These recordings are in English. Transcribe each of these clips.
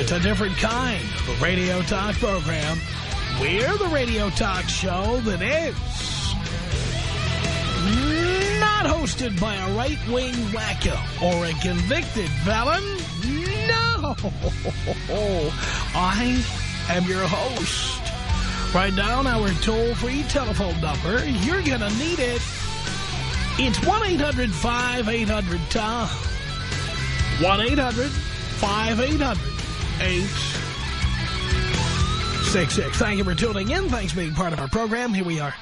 It's a different kind of radio talk program. We're the radio talk show that is not hosted by a right-wing wacko or a convicted felon. No! I am your host. Write down our toll-free telephone number. You're going to need it. It's 1-800-5800-TOM. 1-800-5800-866. Thank you for tuning in. Thanks for being part of our program. Here we are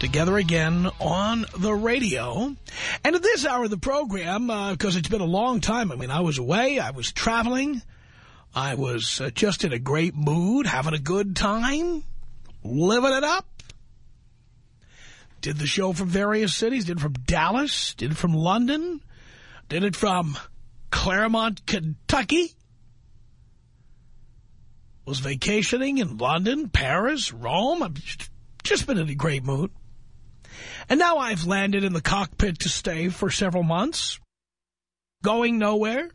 together again on the radio. And at this hour of the program, because uh, it's been a long time, I mean, I was away, I was traveling, I was uh, just in a great mood, having a good time, living it up. Did the show from various cities, did it from Dallas, did it from London, did it from Claremont, Kentucky. Was vacationing in London, Paris, Rome. I've just been in a great mood. And now I've landed in the cockpit to stay for several months. Going nowhere.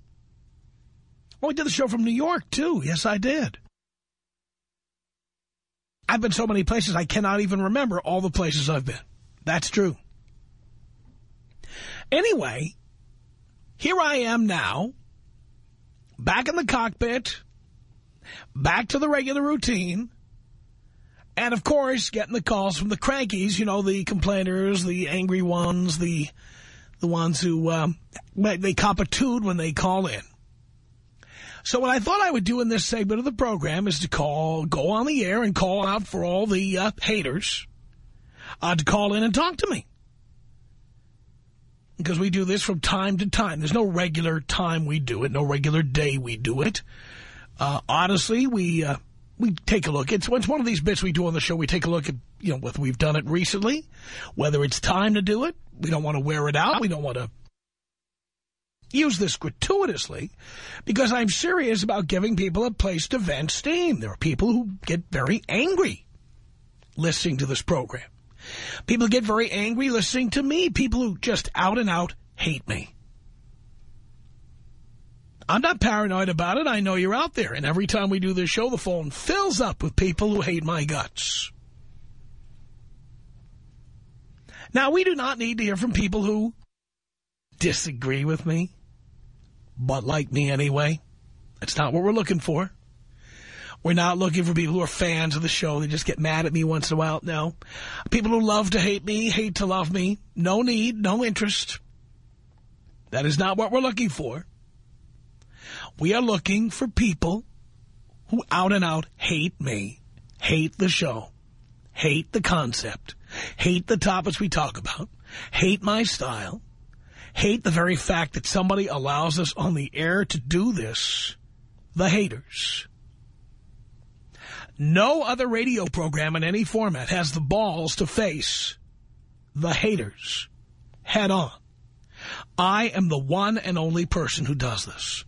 Oh, I did the show from New York, too. Yes, I did. I've been so many places, I cannot even remember all the places I've been. That's true. Anyway, here I am now, back in the cockpit, back to the regular routine, and, of course, getting the calls from the crankies, you know, the complainers, the angry ones, the the ones who, um, they toot when they call in. So what I thought I would do in this segment of the program is to call, go on the air and call out for all the uh, haters uh, to call in and talk to me. Because we do this from time to time. There's no regular time we do it, no regular day we do it. Uh, honestly, we... Uh, we take a look. It's, it's one of these bits we do on the show. We take a look at, you know, whether we've done it recently, whether it's time to do it. We don't want to wear it out. We don't want to use this gratuitously because I'm serious about giving people a place to vent steam. There are people who get very angry listening to this program. People get very angry listening to me. People who just out and out hate me. I'm not paranoid about it. I know you're out there. And every time we do this show, the phone fills up with people who hate my guts. Now, we do not need to hear from people who disagree with me, but like me anyway. That's not what we're looking for. We're not looking for people who are fans of the show. They just get mad at me once in a while. No. People who love to hate me, hate to love me. No need, no interest. That is not what we're looking for. We are looking for people who out and out hate me, hate the show, hate the concept, hate the topics we talk about, hate my style, hate the very fact that somebody allows us on the air to do this, the haters. No other radio program in any format has the balls to face the haters head on. I am the one and only person who does this.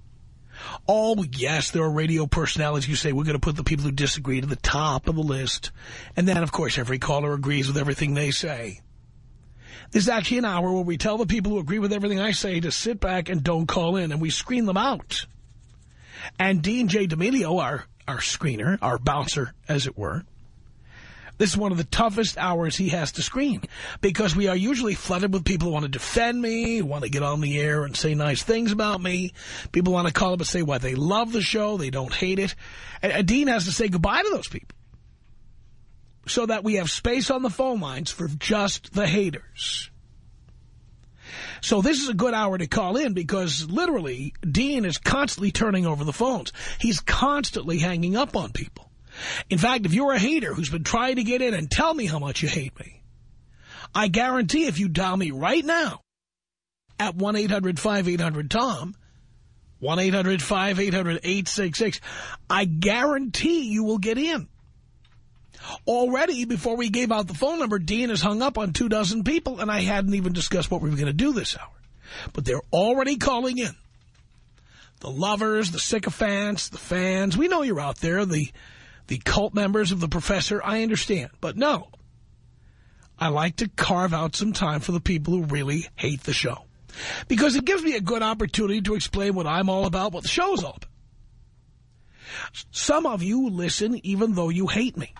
Oh, yes, there are radio personalities who say we're going to put the people who disagree to the top of the list. And then, of course, every caller agrees with everything they say. There's actually an hour where we tell the people who agree with everything I say to sit back and don't call in, and we screen them out. And Dean J. D'Amelio, our, our screener, our bouncer, as it were, this is one of the toughest hours he has to screen because we are usually flooded with people who want to defend me, who want to get on the air and say nice things about me. People want to call up and say why they love the show, they don't hate it. And Dean has to say goodbye to those people so that we have space on the phone lines for just the haters. So this is a good hour to call in because literally Dean is constantly turning over the phones. He's constantly hanging up on people. In fact, if you're a hater who's been trying to get in and tell me how much you hate me, I guarantee if you dial me right now at 1-800-5800-TOM, 1-800-5800-866. I guarantee you will get in. Already, before we gave out the phone number, Dean has hung up on two dozen people, and I hadn't even discussed what we were going to do this hour. But they're already calling in. The lovers, the sycophants, the fans. We know you're out there, the, the cult members of the professor. I understand. But no, I like to carve out some time for the people who really hate the show. Because it gives me a good opportunity to explain what I'm all about, what the show is all about. Some of you listen even though you hate me.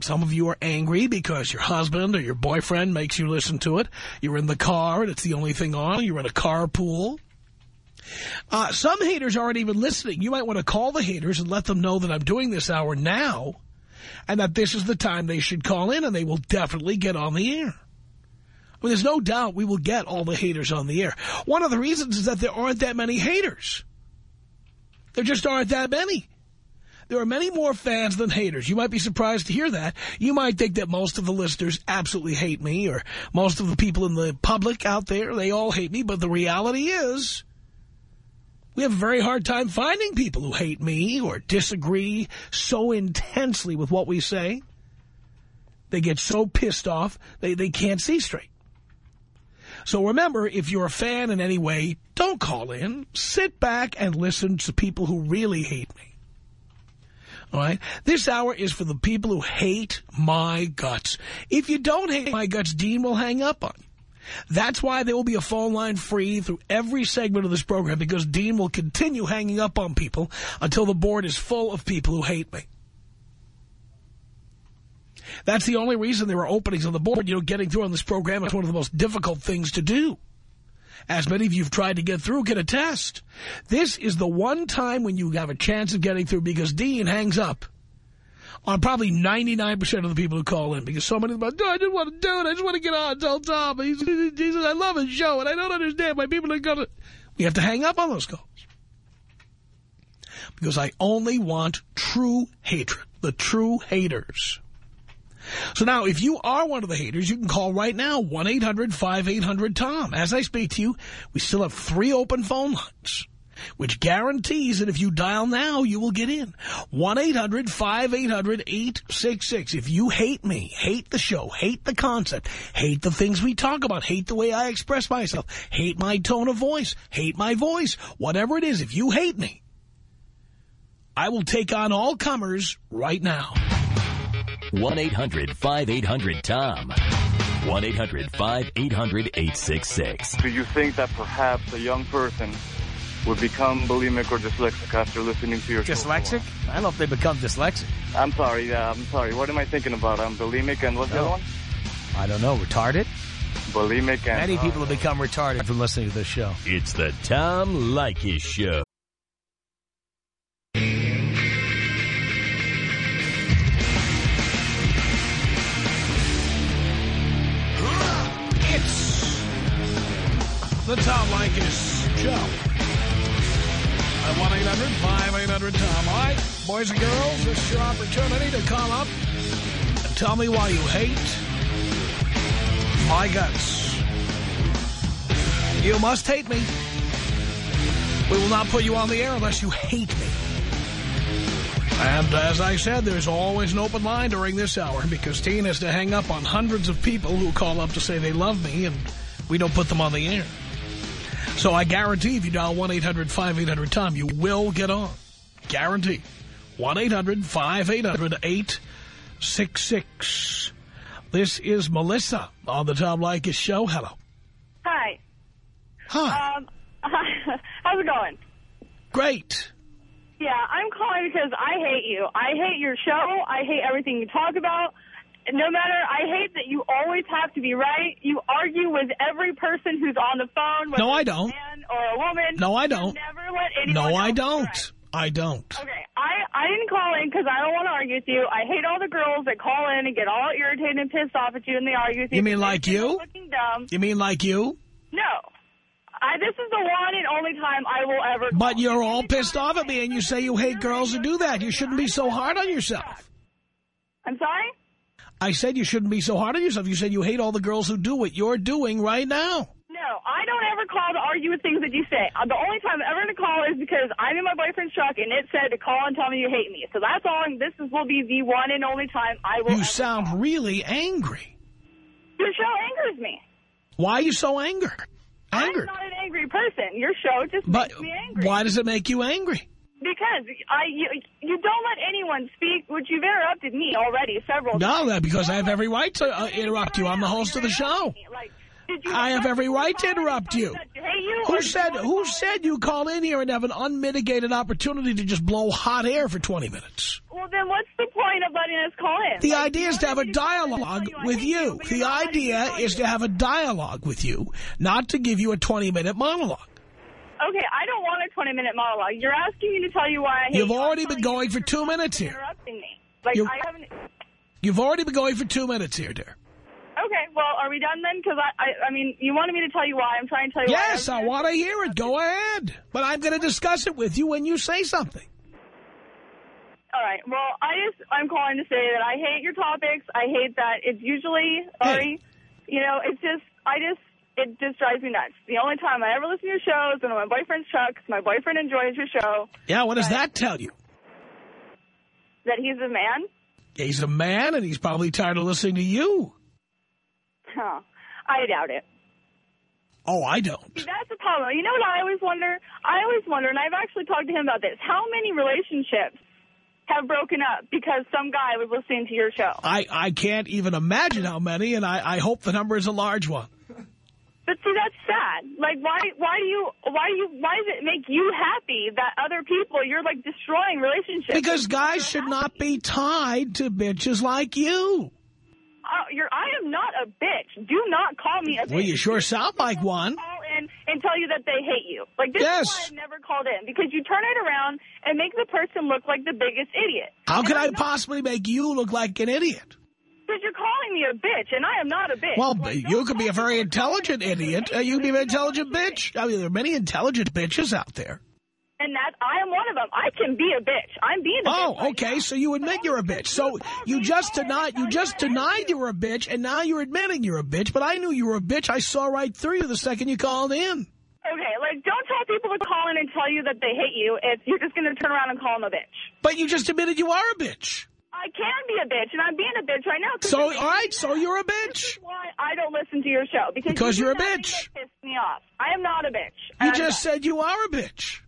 Some of you are angry because your husband or your boyfriend makes you listen to it. You're in the car and it's the only thing on. You're in a carpool. Uh, some haters aren't even listening. You might want to call the haters and let them know that I'm doing this hour now and that this is the time they should call in and they will definitely get on the air. I mean, there's no doubt we will get all the haters on the air. One of the reasons is that there aren't that many haters. There just aren't that many. There are many more fans than haters. You might be surprised to hear that. You might think that most of the listeners absolutely hate me or most of the people in the public out there, they all hate me. But the reality is we have a very hard time finding people who hate me or disagree so intensely with what we say. They get so pissed off, they, they can't see straight. So remember, if you're a fan in any way, don't call in. Sit back and listen to people who really hate me. All right? This hour is for the people who hate my guts. If you don't hate my guts, Dean will hang up on you. That's why there will be a phone line free through every segment of this program, because Dean will continue hanging up on people until the board is full of people who hate me. That's the only reason there are openings on the board. You know, getting through on this program is one of the most difficult things to do. As many of you have tried to get through, get a test. This is the one time when you have a chance of getting through because Dean hangs up on probably 99% of the people who call in because so many of them are, no, I didn't want to do it. I just want to get on tell Tom. He says, I love his show and I don't understand why people are going to... We have to hang up on those calls. Because I only want true hatred, the true haters. So now, if you are one of the haters, you can call right now, 1-800-5800-TOM. As I speak to you, we still have three open phone lines, which guarantees that if you dial now, you will get in. 1-800-5800-866. If you hate me, hate the show, hate the concept, hate the things we talk about, hate the way I express myself, hate my tone of voice, hate my voice, whatever it is, if you hate me, I will take on all comers right now. 1-800-5800-TOM. 1-800-5800-866. Do you think that perhaps a young person would become bulimic or dyslexic after listening to your show? Dyslexic? I don't know if they become dyslexic. I'm sorry, yeah, I'm sorry. What am I thinking about? I'm bulimic and what's the other one? I don't know. Retarded? Bulimic and... Many uh, people have become retarded from listening to this show. It's the Tom Leykis Show. It's the Tom Leykis Show. At 1-800-5800-TOM. All right, boys and girls, this is your opportunity to call up and tell me why you hate my guts. You must hate me. We will not put you on the air unless you hate me. And as I said, there's always an open line during this hour because Dean has to hang up on hundreds of people who call up to say they love me and we don't put them on the air. So I guarantee if you dial 1-800-5800-TOM, you will get on. Guarantee. 1-800-5800-866. This is Melissa on the Tom Leykis Show. Hello. Hi. Hi. Um, how's it going? Great. Yeah, I'm calling because I hate you. I hate your show. I hate everything you talk about. No matter, I hate that you always have to be right. You argue with every person who's on the phone. whether No, I don't. man or a woman. No, I don't. never let anyone No, I don't. right. I don't. Okay, I, I didn't call in because I don't want to argue with you. I hate all the girls that call in and get all irritated and pissed off at you and they argue with you. You mean like you? you're dumb. You mean like you? No. I, this is the one and only time I will ever But you're all pissed off at me and you say you hate girls who do that. You shouldn't be so hard on yourself. I'm sorry? I said you shouldn't be so hard on yourself. You said you hate all the girls who do what you're doing right now. No, I don't ever call to argue with things that you say. Uh, The only time I'm ever going to call is because I'm in my boyfriend's truck and it said to call and tell me you hate me. So that's all. This is, will be the one and only time I will You sound call. really angry. Your show angers me. Why are you so angry? Angered. I'm not an angry person. Your show just But makes me angry. why does it make you angry? Because I you, you don't let anyone speak, which you've interrupted me already several No, times. that because I have every right to uh, interrupt you. I'm the host of the show. Like, did you I have every right to interrupt you. You Who said who said you call in here and have an unmitigated opportunity to just blow hot air for 20 minutes? Well, then what's the point of letting us call in? The Like, idea is to have a wanted me call in and dialogue with you. The you're not letting me idea is to have a dialogue with you, not to give you a 20-minute monologue. Okay, I don't want a 20-minute monologue. You're asking me to tell you why I hate You've you. Already been going for you're two minutes here. Interrupting me. Like, You- I haven't... You've already been going for two minutes here, dear. Okay, well, are we done then? Because I, I, I mean, you wanted me to tell you why. I'm trying to tell you Yes, why. I want to hear it. Go ahead. But I'm going to discuss it with you when you say something. All right. Well, I just I'm calling to say that I hate your topics. I hate that it's usually sorry. You know, it's just I just it just drives me nuts. The only time I ever listen to your show is when my boyfriend's truck. My boyfriend enjoys your show. Yeah, what does that tell you? That he's a man. He's a man, and he's probably tired of listening to you. Huh. I doubt it. Oh, I don't. See, that's the problem. You know what I always wonder? I always wonder, and I've actually talked to him about this. How many relationships have broken up because some guy was listening to your show? I, I can't even imagine how many, and I, I hope the number is a large one. But see, that's sad. Like, why? Why do you? Why do you? Why does it make you happy that other people you're like destroying relationships? Because guys should not be tied to bitches like you. Uh, you're. I am not a bitch. Do not call me a bitch. Well, you sure sound like one. Call in and tell you that they hate you. Like this Yes. is why I've never called in because you turn it around and make the person look like the biggest idiot. How could I I'm possibly make you look like an idiot? Because you're calling me a bitch, and I am not a bitch. Well, Like, you could be a very intelligent idiot. Uh, you could be an intelligent bitch. I mean, there are many intelligent bitches out there. And that I am one of them. I can be a bitch. I'm being a bitch. Oh, right okay. now. So you admit you're a bitch. So you just denied you just denied you were a bitch, and now you're admitting you're a bitch. But I knew you were a bitch. I saw right through you the second you called in. Okay, like don't tell people to call in and tell you that they hate you. If you're just going to turn around and call them a bitch. But you just admitted you are a bitch. I can be a bitch, and I'm being a bitch right now. 'cause So you're all right, so you're a bitch. This is why I don't listen to your show because Because you you're a bitch. but piss me off. I am not a bitch. You just done. said you are a bitch.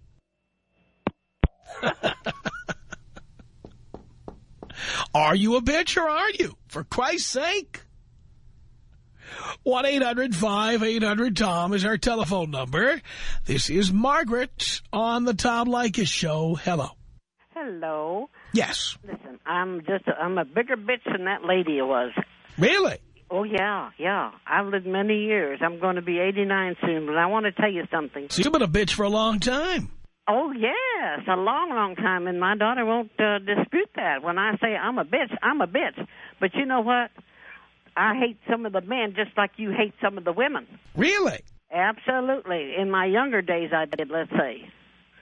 are you a bitch or are you? For Christ's sake. 1-800-5800-TOM is our telephone number. This is Margaret on the Tom Leykis Show. Hello. Hello. Yes. Listen, I'm just a, I'm a bigger bitch than that lady was. Really? Oh yeah, yeah. I've lived many years. I'm going to be 89 soon, but I want to tell you something. So you've been a bitch for a long time. Oh yes, a long, long time, and my daughter won't uh, dispute that. When I say I'm a bitch, I'm a bitch. But you know what? I hate some of the men just like you hate some of the women. Really? Absolutely. In my younger days, I did. Let's say.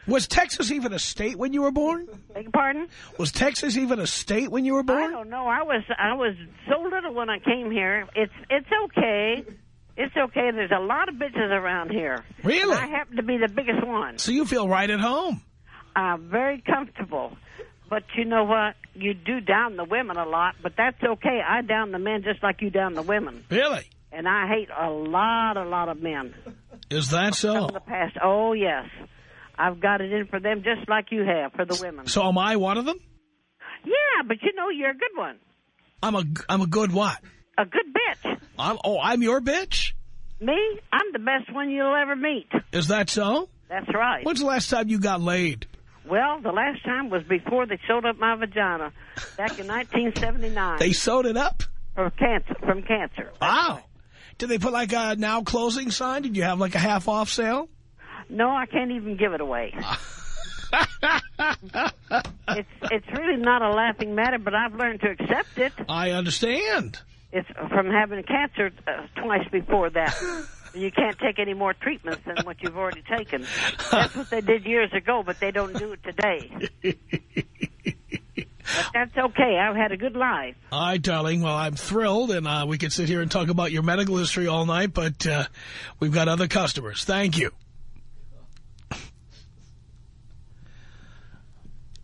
Was Texas even a state when you were born? Beg your pardon? Was Texas even a state when you were born? I don't know. I was I was so little when I came here. It's it's okay. It's okay. There's a lot of bitches around here. Really? I happen to be the biggest one. So you feel right at home. I'm very comfortable. But you know what? You do down the women a lot, but that's okay. I down the men just like you down the women. Really? And I hate a lot, a lot of men Is that so? in the past. Oh, yes. I've got it in for them just like you have for the women. So am I one of them? Yeah, but you know you're a good one. I'm a I'm a good what? A good bitch. I'm oh I'm your bitch. Me? I'm the best one you'll ever meet. Is that so? That's right. When's the last time you got laid? Well, the last time was before they sewed up my vagina, back in 1979 They sewed it up. from cancer. From cancer. Wow. Did they put like a now closing sign? Did you have like a half off sale? No, I can't even give it away. it's it's really not a laughing matter, but I've learned to accept it. I understand. It's from having cancer uh, twice before that. You can't take any more treatments than what you've already taken. That's what they did years ago, but they don't do it today. But that's okay. I've had a good life. All right, darling. Well, I'm thrilled, and uh, we could sit here and talk about your medical history all night, but uh, we've got other customers. Thank you.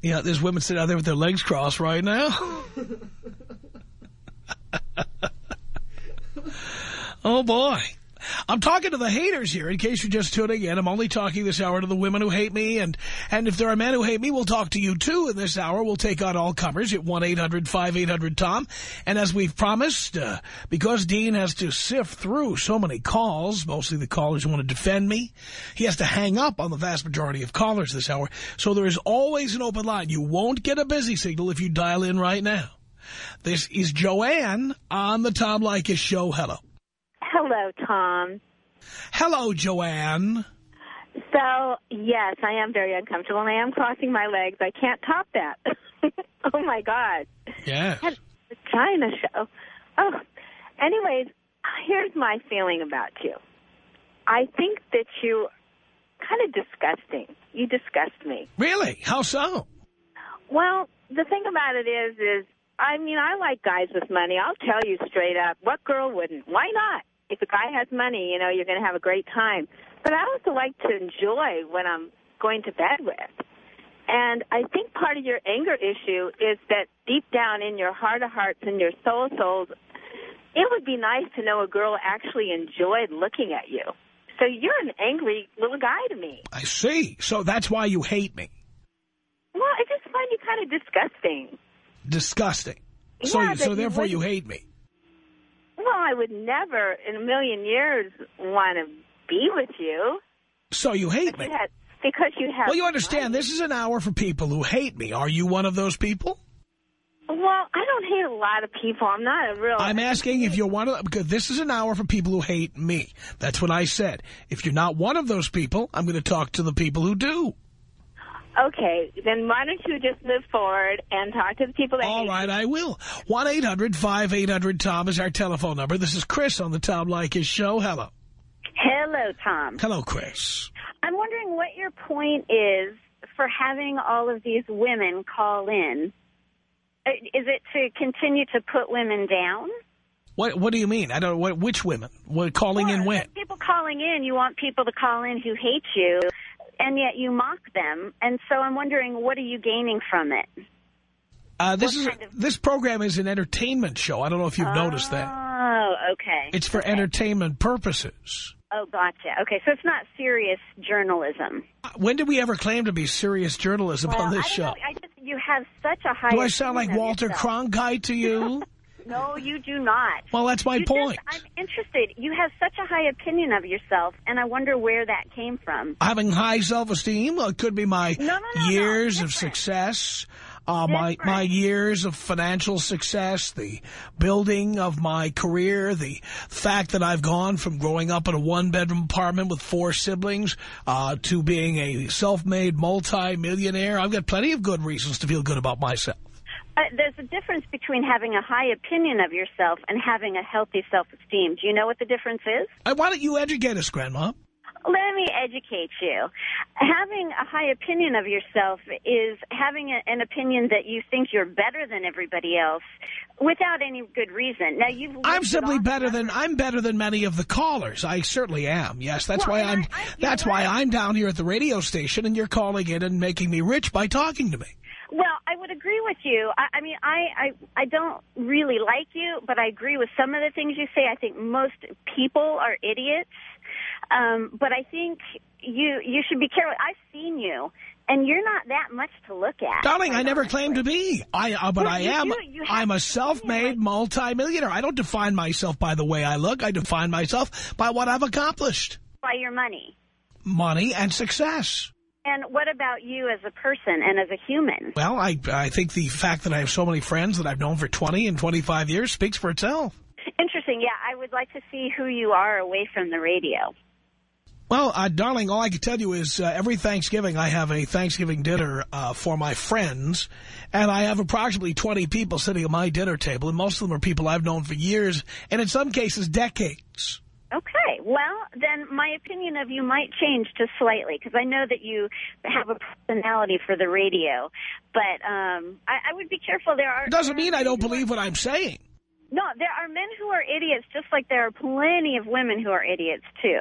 Yeah, there's women sitting out there with their legs crossed right now. oh, boy. I'm talking to the haters here, in case you're just tuning in. I'm only talking this hour to the women who hate me, and, and if there are men who hate me, we'll talk to you, too, in this hour. We'll take on all comers at 1-800-5800-TOM. And as we've promised, uh, because Dean has to sift through so many calls, mostly the callers who want to defend me, he has to hang up on the vast majority of callers this hour. So there is always an open line. You won't get a busy signal if you dial in right now. This is Joanne on the Tom Leykis Show. Hello. Hello, Tom. Hello, Joanne. So, yes, I am very uncomfortable, and I am crossing my legs. I can't top that. oh, my God. Yes. The China show. Oh, anyways, here's my feeling about you. I think that you kind of disgusting. You disgust me. Really? How so? Well, the thing about it is, is I mean, I like guys with money. I'll tell you straight up. What girl wouldn't? Why not? If a guy has money, you know, you're going to have a great time. But I also like to enjoy when I'm going to bed with. And I think part of your anger issue is that deep down in your heart of hearts and your soul souls, it would be nice to know a girl actually enjoyed looking at you. So you're an angry little guy to me. I see. So that's why you hate me. Well, I just find you kind of disgusting. Disgusting. So, Yeah, so you therefore you wouldn't- hate me. Well, I would never in a million years want to be with you. So you hate me. You had, because you have. Well, you understand, this is an hour for people who hate me. Are you one of those people? Well, I don't hate a lot of people. I'm not a real. I'm asking if you're one of because this is an hour for people who hate me. That's what I said. If you're not one of those people, I'm going to talk to the people who do. Okay, then why don't you just move forward and talk to the people that All hate right, I will. 1-800-5800-TOM is our telephone number. This is Chris on the Tom Leykis show. Hello. Hello, Tom. Hello, Chris. I'm wondering what your point is for having all of these women call in. Uh, Is it to continue to put women down? What What do you mean? I don't. What? Which women? What calling in Or when? People calling in, you want people to call in who hate you, and yet you mock them. And so I'm wondering, what are you gaining from it? Uh, this what is kind of- this program is an entertainment show. I don't know if you've noticed that. Oh, okay. It's for Okay. entertainment purposes. Oh, gotcha. Okay, so it's not serious journalism. Uh, When did we ever claim to be serious journalism Well, on this I show? know. I just you have such a high. Do I sound like Walter yourself. Cronkite to you? No, you do not. well, that's my You just- point. I'm interested. You have such a high opinion of yourself, and I wonder where that came from. Having high self-esteem well, it could be my no, no, no, years of success, uh, my my years of financial success, the building of my career, the fact that I've gone from growing up in a one-bedroom apartment with four siblings uh, to being a self-made multi-millionaire. I've got plenty of good reasons to feel good about myself. Uh, there's a difference between having a high opinion of yourself and having a healthy self-esteem. Do you know what the difference is? Uh, Why don't you educate us, Grandma? Let me educate you. Having a high opinion of yourself is having a, an opinion that you think you're better than everybody else without any good reason. Now you've I'm simply better than. I'm better than many of the callers. I certainly am. Yes, that's Well, why I'm. I- that's why right. I'm down here at the radio station, and you're calling in and making me rich by talking to me. Well, I would agree with you. I, I mean, I, I I don't really like you, but I agree with some of the things you say. I think most people are idiots, um, but I think you you should be careful. I've seen you, and you're not that much to look at. Darling, I never claimed to be. I, uh, but Well, I am. do. I'm a self-made multimillionaire. I don't define myself by the way I look. I define myself by what I've accomplished: by your money. money and success. And what about you as a person and as a human? Well, I I think the fact that I have so many friends that I've known for 20 and 25 years speaks for itself. Interesting. Yeah, I would like to see who you are away from the radio. Well, uh, darling, all I can tell you is uh, every Thanksgiving I have a Thanksgiving dinner uh, for my friends, and I have approximately 20 people sitting at my dinner table, and most of them are people I've known for years, and in some cases, decades. Okay, well, then my opinion of you might change just slightly because I know that you have a personality for the radio. But um, I, I would be careful. There are It doesn't mean I don't believe what I'm saying. no, there are men who are idiots, just like there are plenty of women who are idiots too.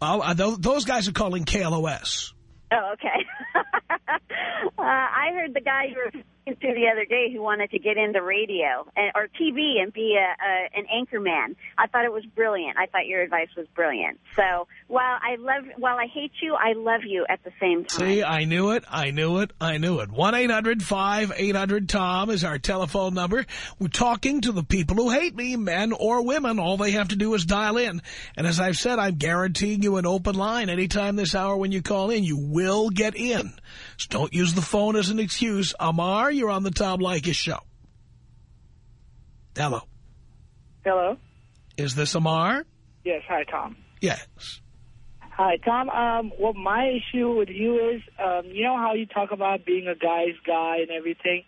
Oh, uh, th those guys are calling KLOS. Oh, okay. uh, I heard the guy you were talking to the other day who wanted to get into radio and, or TV and be a, a, an anchor man. I thought it was brilliant. I thought your advice was brilliant. So while I love, while I hate you, I love you at the same time. See, I knew it, I knew it, I knew it. 1-800-5800-TOM is our telephone number. We're talking to the people who hate me, men or women. All they have to do is dial in. And as I've said, I'm guaranteeing you an open line anytime this hour when you call in. You will get in. So don't use the phone as an excuse. Amar, you're on the Tom Leykis show. Hello. Hello. Is this Amar? Yes. Hi, Tom. Yes. Hi, Tom. Um, well, my issue with you is, um, you know how you talk about being a guy's guy and everything,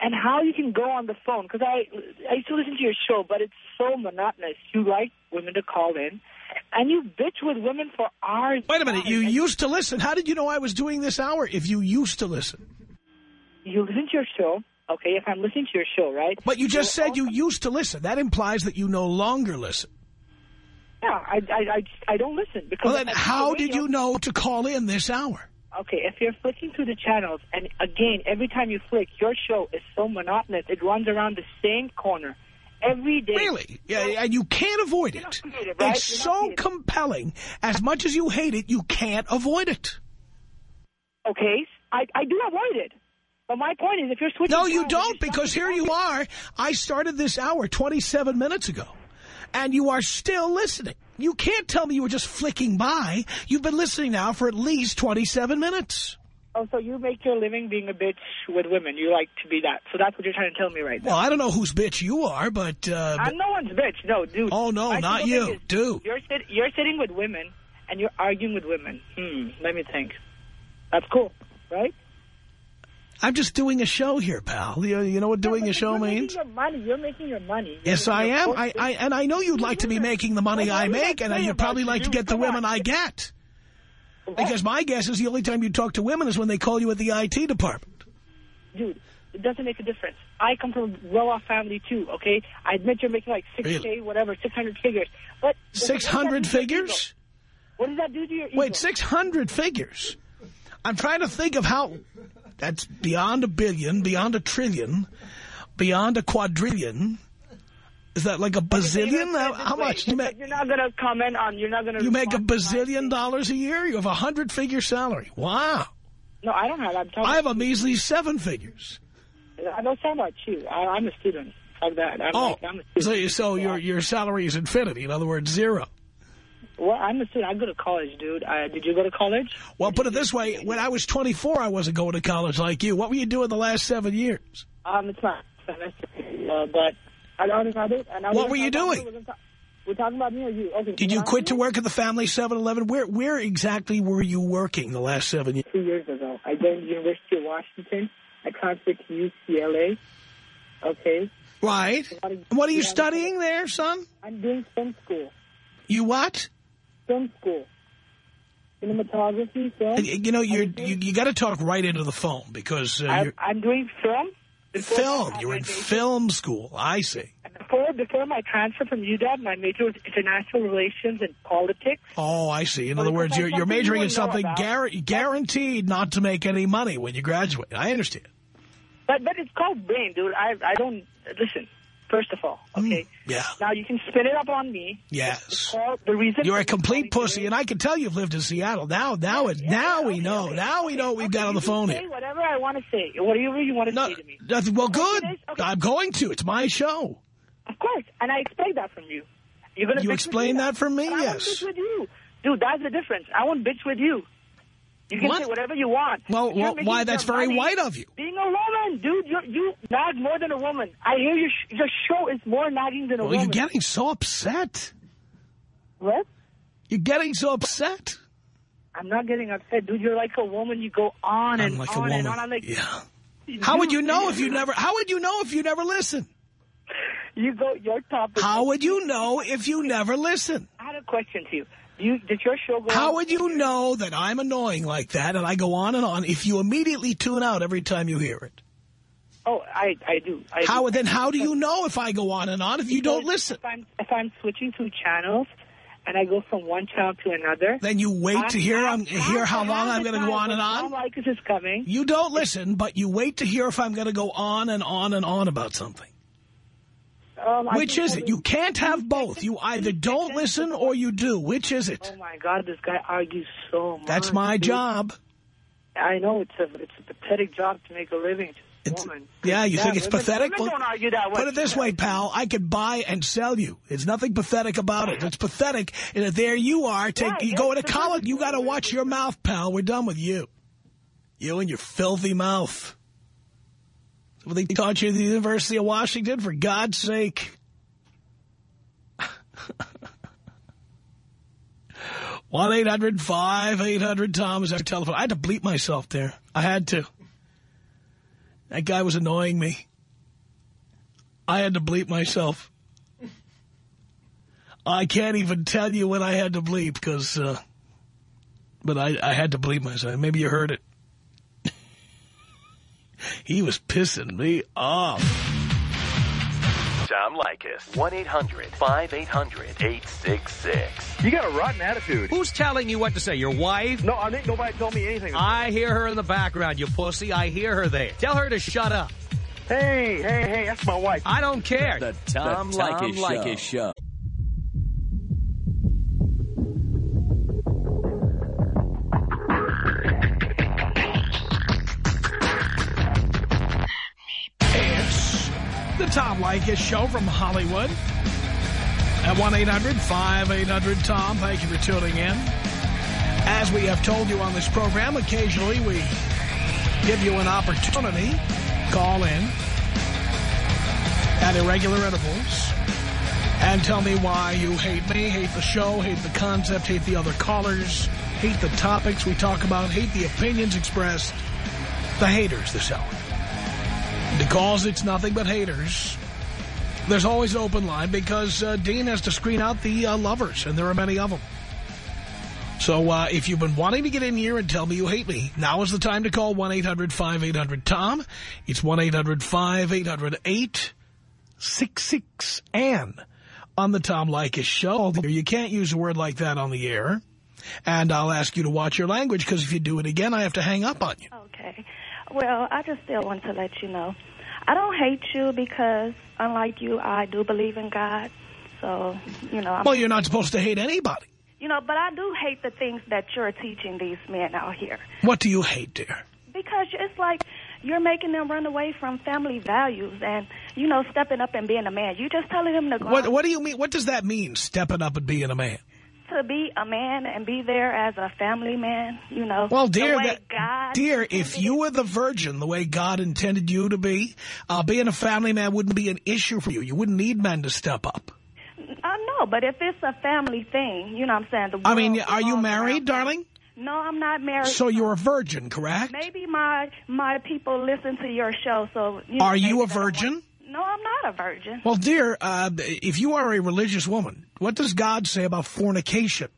and how you can go on the phone. Because I, I used to listen to your show, but it's so monotonous. You like women to call in, and you bitch with women for hours. Wait a minute. You used to listen. How did you know I was doing this hour if you used to listen? You listen to your show. Okay, if I'm listening to your show, right? But you just said you used to listen. That implies that you no longer listen. Yeah, I, I, I, I don't listen because. Well, then how did you know to call in this hour? Okay, if you're flicking through the channels, and again, every time you flick, your show is so monotonous. It runs around the same corner every day. Really? Yeah, and you can't avoid it. creative, right? It's so creative. compelling. As much as you hate it, you can't avoid it. Okay, I, I do avoid it. But my point is, if you're switching... No, you don't, because here you are. I started this hour 27 minutes ago, and you are still listening. You can't tell me you were just flicking by. You've been listening now for at least 27 minutes. Oh, so you make your living being a bitch with women. You like to be that. So that's what you're trying to tell me right now. Well, I don't know whose bitch you are, but... Uh, I'm no one's bitch. No, dude. Oh, no, My not you, is, dude. You're, sit, you're sitting with women, and you're arguing with women. Hmm, let me think. That's cool, right? I'm just doing a show here, pal. You, you know what doing Yeah, a show you're means? Making your money. You're making your money. Yes, You're- I am. I, I and I know you'd like to be making the money Well, I what make, and you'd probably like to get the women. I get. Because my guess is the only time you talk to women is when they call you at the IT department. dude, it doesn't make a difference. I come from a well-off family too. Okay, I admit you're making like six k, Really? whatever, six hundred figures. But Six what does that do hundred to your ego? figures? What does that do to your ego? Wait, six hundred figures? I'm trying to think of how that's beyond a billion, beyond a trillion, beyond a quadrillion. Is that like a bazillion? How, how much do you make? You're not gonna comment on. You're not gonna. You make a to bazillion dollars a year? You have a hundred-figure salary. Wow. No, I don't have. I'm. I have a measly seven figures. I don't sound about you. I, I'm a student. Fuck that. I'm Oh, like, I'm a student. so, so your your salary is infinity. In other words, zero. Well, I'm a student. I go to college, dude. Uh, did you go to college? Well, put it this way: when I was 24, I wasn't going to college like you. What were you doing the last seven years? Um, it's not semester, uh, but I don't know it. And I What were you doing? we're talking- We're talking about me or you? Okay. Did you quit was to work at the family 7-Eleven? Where where exactly were you working the last seven years? two years ago. I joined the University of Washington. I transferred to UCLA. Okay. Right. What are you studying there, son? I'm doing film school. You what? Film school. Cinematography, film. You know, you're, you you got to talk right into the phone because uh, I, you're I'm doing film. Film. You're in film school. I see. Before, before my transfer from UW, my major was international relations and politics. Oh, I see. In Well, other words, you're, you're majoring in something guar guaranteed not to make any money when you graduate. I understand. But but it's called brain, dude. I I don't listen. First of all, mm, okay. Yeah. Now you can spin it up on me. Yes. Call the reason You're a complete pussy, today- and I can tell you've lived in Seattle. Now, now, it, Yeah, now we know. okay, Now we know what we've okay, got on the phone say here. Whatever I want to say, whatever you want to No, say to me. nothing. Well, good. Okay, okay. I'm going to. It's my show. Of course, and I expect that from you. You're gonna You explain that from me? I won't Yes. bitch with you, dude. That's the difference. I won't bitch with you. You can What? say whatever you want. Well, well, why? That's very money white of you. Being a woman, dude, you you nag more than a woman. I hear your sh your show is more nagging than a Well, woman. you're getting so upset. what? You're getting so upset. I'm not getting upset, dude. You're like a woman. You go on and I'm like a on and on. I'm like, yeah. How would you know if you never? How would you know if you never listen? You go your topic. How would you know if you never listen? I got a question to you. You did your show go? How on- would you know that I'm annoying like that and I go on and on if you immediately tune out every time you hear it? Oh, I I do. I How do. then? How do you know if I go on and on if you don't listen? If I'm if I'm switching through channels and I go from one channel to another, Then you wait I to hear have- I'm, hear how I long I'm going to go on and on. Tom Leykis is coming. You don't listen, but you wait to hear if I'm going to go on and on and on about something. Um, Which is it? You can't have both. You either don't listen or you do. Which is it? Oh my God, this guy argues so much. That's my dude. job. I know it's a it's a pathetic job to make a living. woman. Yeah, you think it's women- pathetic? Women don't argue that way. Put it this way, pal. I could buy and sell you. There's nothing pathetic about it. It's pathetic. And there you are. Take Right, you go it's to college. You got to watch your mouth, pal. We're done with you. You and your filthy mouth. What they taught you at the University of Washington, for God's sake. One eight hundred five eight hundred Tom is our telephone. I had to bleep myself there. I had to. That guy was annoying me. I had to bleep myself. I can't even tell you when I had to bleep because, uh, but I, I had to bleep myself. Maybe you heard it. He was pissing me off. Tom Leykis. 1-800-5800-866. You got a rotten attitude. Who's telling you what to say? Your wife? No, I think nobody told me anything. I hear her in the background, you pussy. I hear her there. Tell her to shut up. Hey, hey, hey, that's my wife. I don't care. The Tom, Leykis Show. It's Leykis Show from Hollywood at 1-800-5800-TOM. Thank you for tuning in. As we have told you on this program, occasionally we give you an opportunity. Call in at irregular intervals and tell me why you hate me, hate the show, hate the concept, hate the other callers, hate the topics we talk about, hate the opinions expressed, the haters this hour. Because it's nothing but haters, there's always an open line because uh, Dean has to screen out the uh, lovers, and there are many of them. So uh, if you've been wanting to get in here and tell me you hate me, now is the time to call 1-800-5800-TOM. It's 1-800-5800-866. And on the Tom Leykis show, you can't use a word like that on the air. And I'll ask you to watch your language because if you do it again, I have to hang up on you. Okay. Well, I just still want to let you know. I don't hate you because, unlike you, I do believe in God. So, you know. I'm, Well, you're not supposed to hate anybody. You know, but I do hate the things that you're teaching these men out here. What do you hate, dear? Because it's like you're making them run away from family values and, you know, stepping up and being a man. You're just telling them to go What What do you mean? What does that mean? Stepping up and being a man. To be a man and be there as a family man, you know. Well, dear, that, God dear, if you were the virgin the way God intended you to be, uh, being a family man wouldn't be an issue for you. You wouldn't need men to step up. I know, but if it's a family thing, you know what I'm saying? The I mean, are you married, darling? No, I'm not married. So you're a virgin, correct? Maybe my my people listen to your show, so you know, Are you a virgin? No, I'm not a virgin. Well, dear, uh, if you are a religious woman, what does God say about fornication?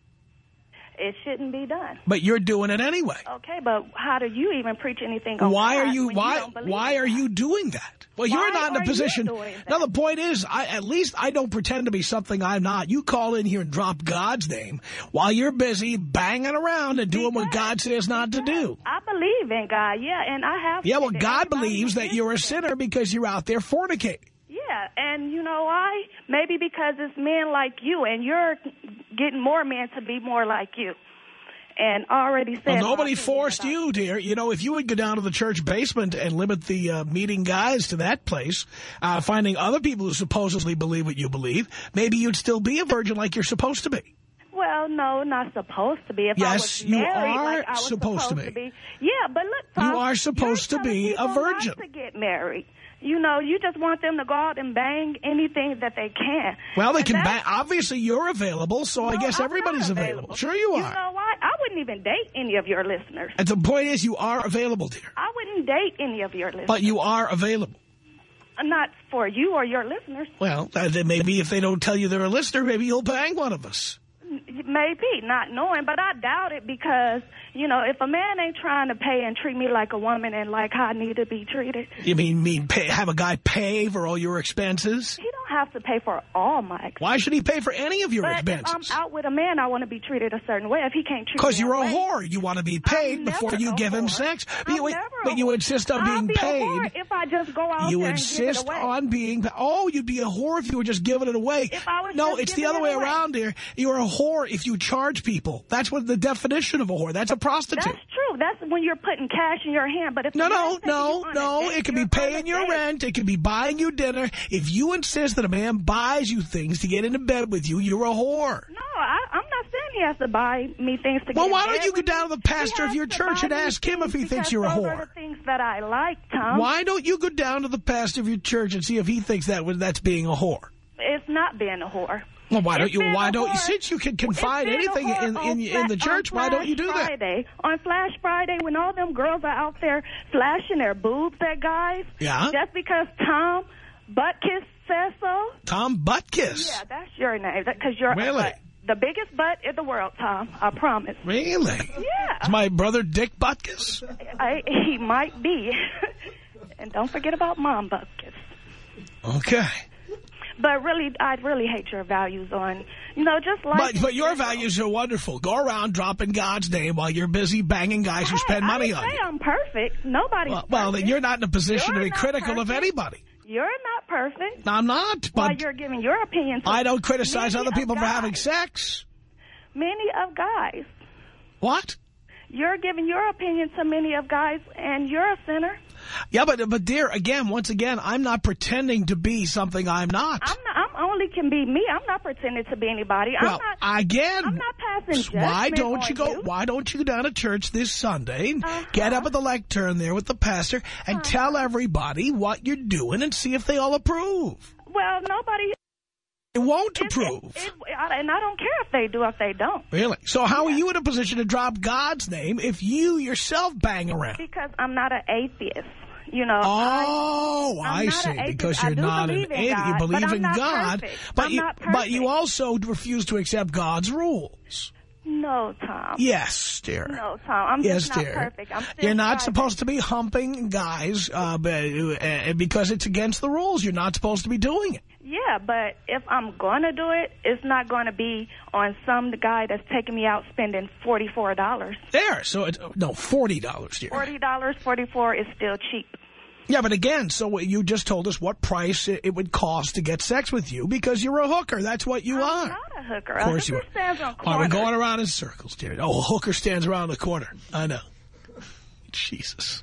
It shouldn't be done. But you're doing it anyway. Okay, but how do you even preach anything? On Why are you why believe why are you doing that? Well, you're not in a position. Now the point is, I at least I don't pretend to be something I'm not. You call in here and drop God's name while you're busy banging around and doing what God says not to do. I believe in God, yeah, and I have. Yeah, well. God believes that you're a sinner because you're out there fornicating. Yeah, and you know why? Maybe because it's men like you, and you're getting more men to be more like you. And already said. Well, nobody forced you, dear. You know, if you would go down to the church basement and limit the uh, meeting guys to that place, uh, finding other people who supposedly believe what you believe, maybe you'd still be a virgin like you're supposed to be. Well, no, not supposed to be. If I Yes, was you married, are like I was supposed to be. Yeah, but look, you are supposed to be a virgin. To get married. You know, you just want them to go out and bang anything that they can. Well, they And can. bang. Obviously, you're available, so I guess I'm everybody's not available. Sure, you are. You know what? I wouldn't even date any of your listeners. And the point is, you are available, dear. I wouldn't date any of your listeners. But you are available. Not for you or your listeners. Well, uh, maybe if they don't tell you they're a listener, maybe you'll bang one of us. Maybe, not knowing, but I doubt it because, you know, if a man ain't trying to pay and treat me like a woman and like how I need to be treated, You mean mean pay, have a guy pay for all your expenses? he don't have to pay for all my expenses. Why should he pay for any of your But expenses? if I'm out with a man, I want to be treated a certain way. If he can't treat me Because you're a way, whore. You want to be paid before you give him sex. But you, but you whore. insist on I'll being be paid. whore if I just go out You there and give it insist on being. Oh, you'd be a whore if you were just giving it away. If I was no, it's the other way away. around here. You're a whore if you charge people. That's what the definition of a whore. That's a prostitute. That's true. That's when you're putting cash in your hand. But if No, no, no, you on a no. It can be paying your rent. It can be buying you dinner. If you insist that a man buys you things to get into bed with you, you're a whore. No, I, I'm not saying he has to buy me things to get. Well, get why don't you go down to the pastor of your church and ask him if he thinks you're a whore? Are the things that I like, Tom. Why don't you go down to the pastor of your church and see if he thinks that that's being a whore? It's not being a whore. Well, why don't It's you? Why don't you? Since you can confide It's being a anything in in, in the church, why don't you do that? Friday. On Flash Friday, when all them girls are out there flashing their boobs at guys, Yeah. just because Tom Buttkiss says so. Tom Buttkiss. Yeah, that's your name. Because you're Really? uh, the biggest butt in the world, Tom. I promise. Really? Yeah. It's my brother Dick Butkus. I, he might be. and don't forget about Mom Buttkiss. Okay. But really, I'd really hate your values on, you know, just like. But but your values are wonderful. Go around dropping God's name while you're busy banging guys who spend money on say you. I'm perfect. Nobody's Well, well, then you're not in a position You're to be critical of anybody. You're not perfect. I'm not, While but you're giving your opinion. I don't criticize other people for having sex. Many of guys. What? You're giving your opinion to many of guys, and you're a sinner. Yeah, but but dear, again, once again, I'm not pretending to be something I'm not. I'm not. I'm only can be me. I'm not pretending to be anybody. well, I'm not. again, I'm not passing judgment why don't on you go? you. Why don't you go down to church this Sunday, Uh-huh. get up at the lectern there with the pastor, and tell everybody what you're doing, and see if they all approve. Well, nobody. They won't it- approve. It, it, I- and I don't care if they do or if they don't. Really? So how are you in a position to drop God's name if you yourself bang around? Because I'm not an atheist. You know. I, Oh, I'm I see. Because you're not an atheist. You believe in God, but you but you also refuse to accept God's rules. no, Tom. Yes, dear. No, Tom. I'm yes, not dear. perfect. You're not supposed to be humping guys uh, uh, because it's against the rules. You're not supposed to be doing it. Yeah, but if I'm going to do it, it's not going to be on some guy that's taking me out spending $44. There. So it's uh, no forty dollars, dear. $40, 44 is still cheap. Yeah, but again, so you just told us what price it, would cost to get sex with you because you're a hooker. That's what you I'm are. not a hooker. Of course a you hooker are. stands on All right, we're going around in circles, dear. Oh, a hooker stands around the corner. I know. Jesus.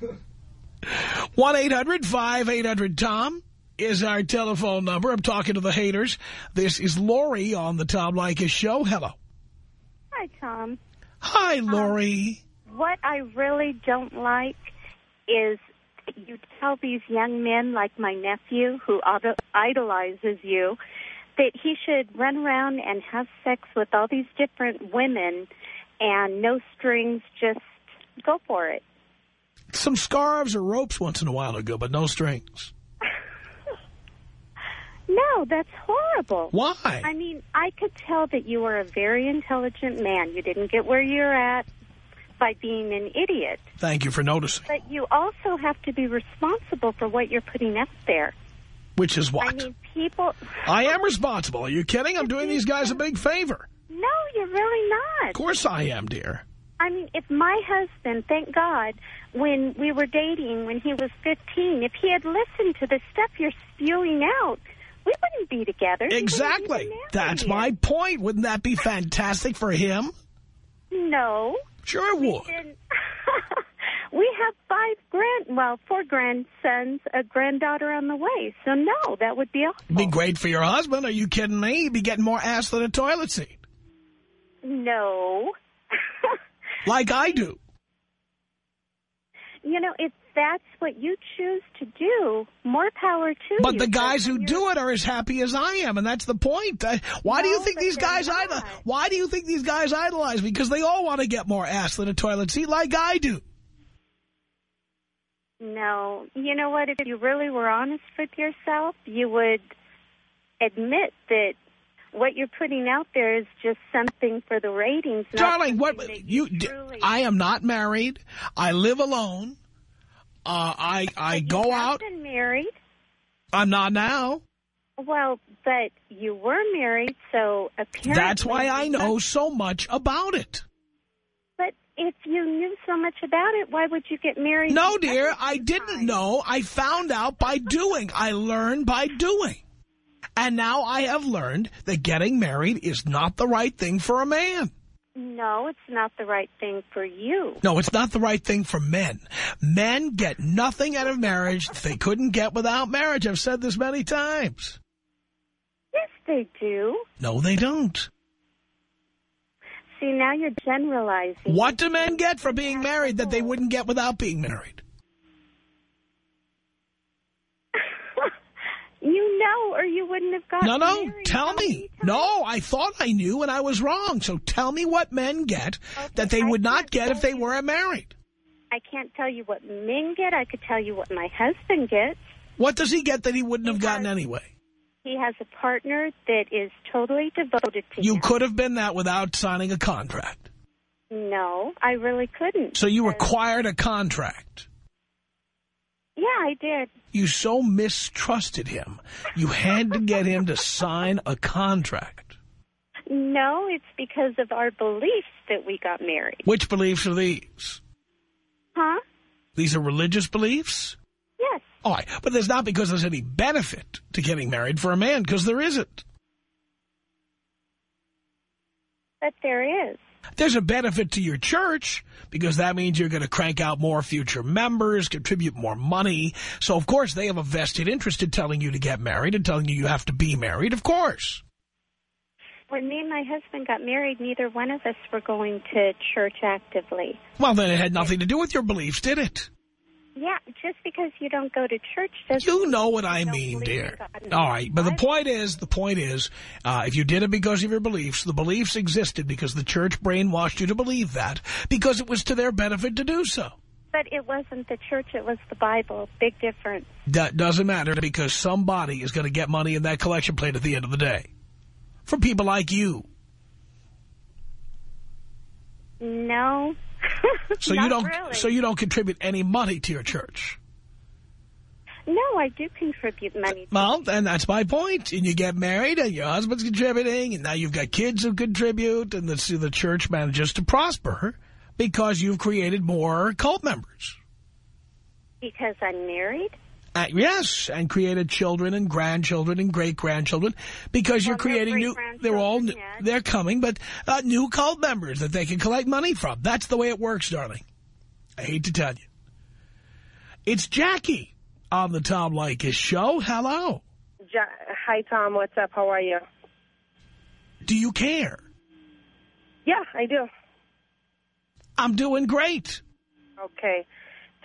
1-800-5800-TOM is our telephone number. I'm talking to the haters. This is Lori on the Tom Leykis show. Hello. Hi, Tom. Hi, um, Lori. What I really don't like is you tell these young men, like my nephew, who idolizes you, that he should run around and have sex with all these different women and no strings, just go for it. Some scarves or ropes once in a while ago, but no strings. No, that's horrible. Why? I mean, I could tell that you were a very intelligent man. You didn't get where you're at by being an idiot. Thank you for noticing. But you also have to be responsible for what you're putting out there. Which is what? I mean, people. I am responsible. Are you kidding? I'm doing these guys a big favor. No, you're really not. Of course I am, dear. I mean, if my husband, thank God, when we were dating when he was 15, if he had listened to the stuff you're spewing out, we wouldn't be together. Exactly. That's you. my point. Wouldn't that be fantastic for him? No. Sure it would. We have five grand, well, four grandsons, a granddaughter on the way. So no, that would be awful. Be great for your husband. Are you kidding me? He'd be getting more ass than a toilet seat. No. Like I do. You know, if that's what you choose to do, more power to you. But the guys who do it are as happy as I am, and that's the point. Uh, Why do you think these guys idol? Why do you think these guys idolize? Me? Because they all want to get more ass than a toilet seat, like I do. No. You know what? If you really were honest with yourself, you would admit that what you're putting out there is just something for the ratings. Darling, what you? I am not married. I live alone. Uh, I I go out. Been married. I'm not now. Well, but you were married, so apparently. That's why I know so much about it. But if you knew so much about it, why would you get married? No, dear, I didn't know. I found out by doing. I learned by doing. And now I have learned that getting married is not the right thing for a man. No, it's not the right thing for you. No, it's not the right thing for men. Men get nothing out of marriage that they couldn't get without marriage. I've said this many times. Yes, they do. No, they don't. See, now you're generalizing. What do men get for being married that they wouldn't get without being married? You know, or you wouldn't have gotten No, no, tell me. No, I thought I knew and I was wrong. So tell me what men get that they would not get if they weren't married. I can't tell you what men get. I could tell you what my husband gets. What does he get that he wouldn't have gotten has- anyway? He has a partner that is totally devoted to You him. could have been that without signing a contract. No, I really couldn't. So you required a contract. Yeah, I did. You so mistrusted him. You had to get him to sign a contract. No, it's because of our beliefs that we got married. Which beliefs are these? Huh? These are religious beliefs? Yes. All right, but there's not because there's any benefit to getting married for a man, because there isn't. But there is. There's a benefit to your church because that means you're going to crank out more future members, contribute more money. So, of course, they have a vested interest in telling you to get married and telling you you have to be married, of course. When me and my husband got married, neither one of us were going to church actively. Well, then it had nothing to do with your beliefs, did it? Yeah, just because you don't go to church doesn't You know what I mean, dear. All right, but the point is, the point is, uh, if you did it because of your beliefs, the beliefs existed because the church brainwashed you to believe that because it was to their benefit to do so. But it wasn't the church, it was the Bible. Big difference. That doesn't matter because somebody is going to get money in that collection plate at the end of the day. From people like you. No. So you don't really. so you don't contribute any money to your church. No, I do contribute money. Well, and that's my point. And you get married and your husband's contributing and now you've got kids who contribute and the, the church manages to prosper because you've created more cult members. Because I'm married? Uh, yes, and created children and grandchildren and great-grandchildren because you're Well, they're creating new, they're all, great-grandchildren, yes. they're coming, but uh, new cult members that they can collect money from. That's the way it works, darling. I hate to tell you. It's Jackie on the Tom Leykis show. Hello. Ja- Hi, Tom. What's up? How are you? Do you care? Yeah, I do. I'm doing great. Okay.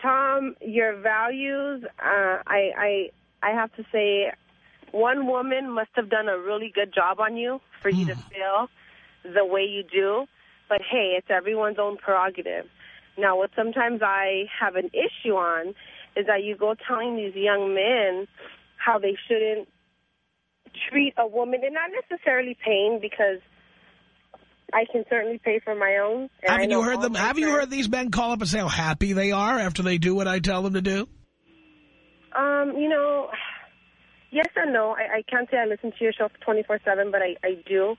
Tom, your values, uh, I, I, I have to say, one woman must have done a really good job on you for you to feel the way you do. But hey, it's everyone's own prerogative. Now, what sometimes I have an issue on is that you go telling these young men how they shouldn't treat a woman, and not necessarily paying because I can certainly pay for my own. Haven't you heard them? Have you heard these men call up and say how happy they are after they do what I tell them to do? Um, you know, yes and no. I, I can't say I listen to your show 24-7, but I, I do.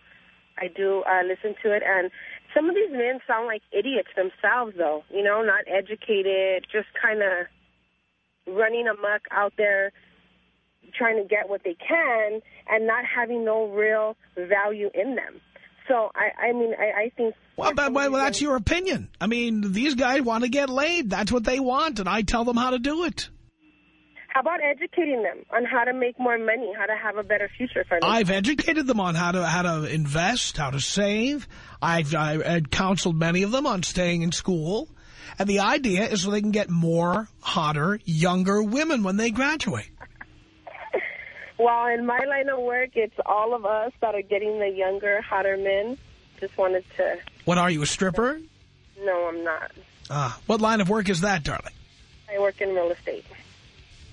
I do uh, listen to it. And some of these men sound like idiots themselves, though. You know, not educated, just kind of running amok out there trying to get what they can and not having no real value in them. So, I, I mean, I, I think... Well, but, well, that's your opinion. I mean, these guys want to get laid. That's what they want, and I tell them how to do it. How about educating them on how to make more money, how to have a better future for them? I've educated them on how to how to invest, how to save. I've I had counseled many of them on staying in school. And the idea is so they can get more hotter, younger women when they graduate. Well, in my line of work, it's all of us that are getting the younger, hotter men. Just wanted to... What are you, a stripper? No, I'm not. Ah, what line of work is that, darling? I work in real estate.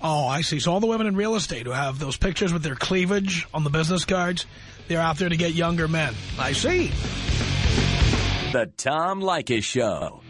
Oh, I see. So all the women in real estate who have those pictures with their cleavage on the business cards, they're out there to get younger men. I see. The Tom Leykis Show.